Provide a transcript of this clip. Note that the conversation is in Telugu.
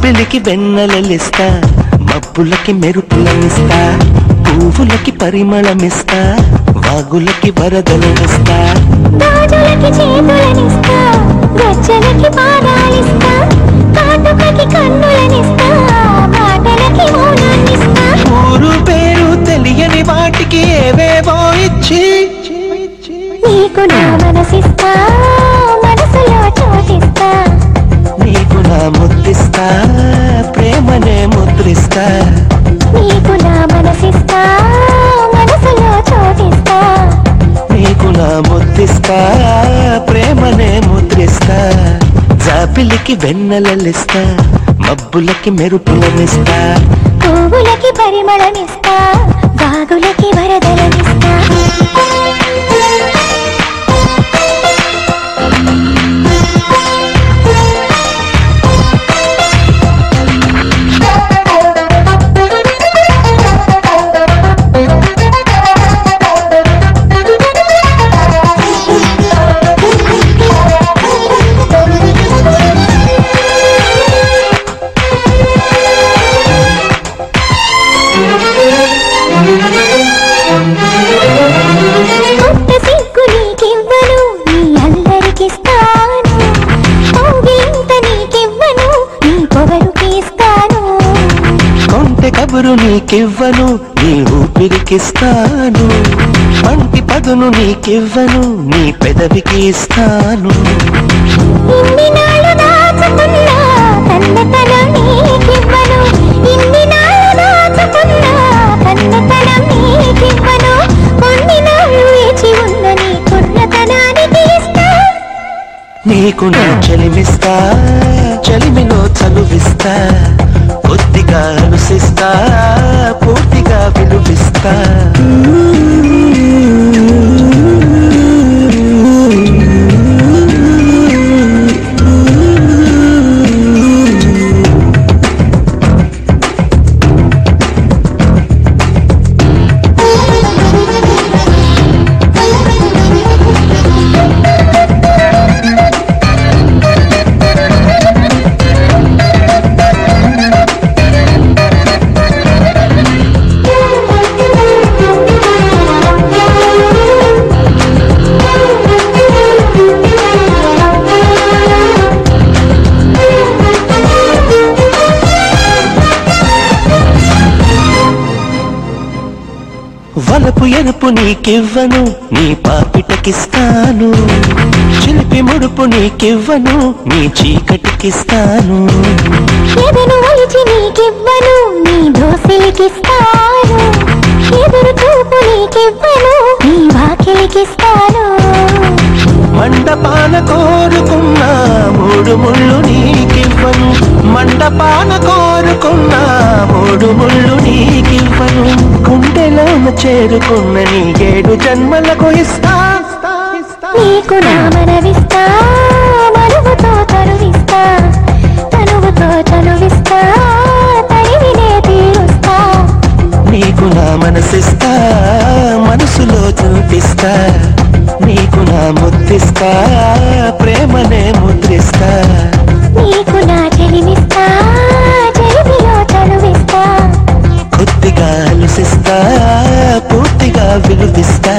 జాబిలికి వెన్నెలలిస్తా మబ్బులకి మెరుపులనిస్తా పువ్వులకి పరిమళమిస్తా వాగులకి వరదలనిస్తా. గాజులకి చేతులనిస్తా గజ్జలకి పాదాలిస్తా కాటుకకి కన్నులనిస్తా ముద్దిస్తా ప్రేమనే ముద్రిస్తా జాపిలికి వెన్నెలలిస్తా మబ్బులకి మెరుపులనిస్తా. పువ్వులకి పరిమళమిస్తా బాగులకి వరదలు కబురు నీకివ్వను నీ ఊపిరికిస్తాను. పంటి పదును నీకివ్వను నీ పెదవికి ఇస్తాను నీకు నా చెలిమిస్తా చెలిమిలో చలువిస్తా. కొద్దిగా అనుసిస్తా పూర్తిగా విలువిస్తా వలపు ఎరుపు నీకివ్వను నీ పాపిటకిస్తాను. చిలిపి ముడుపు నీకివ్వను నీ చీకటికిస్తాను. ఎదురు ఒలిచి నీకివ్వను నీ దోసిలికిస్తాను. ఎదురు చూపు నీకివ్వను నీ వాకిలికిస్తాను. మండపాన కోరుకున్న మూడు ముళ్ళు నీకివ్వను. మండపాన కోరుకున్న మూడు ముళ్ళు నీకివ్వను. గుండెలోన చేరుకున్న నీ ఏడు జన్మలకు ఇస్తా. నీకు నా మనవిస్తా మనువుతో తరువిస్తా తనువుతో తనువిస్తా తనివినే తీరుస్తా. నీకు నా మనసిస్తా మనసులో చూపిస్తా నీకు నా ముద్దిస్తా ప్రేమనే ముద్రిస్తా. నీకు నా జరిమిస్తా జరిమిలో తనువిస్తా కొద్దిగా అలసిస్తా పూర్తిగా విలువిస్తా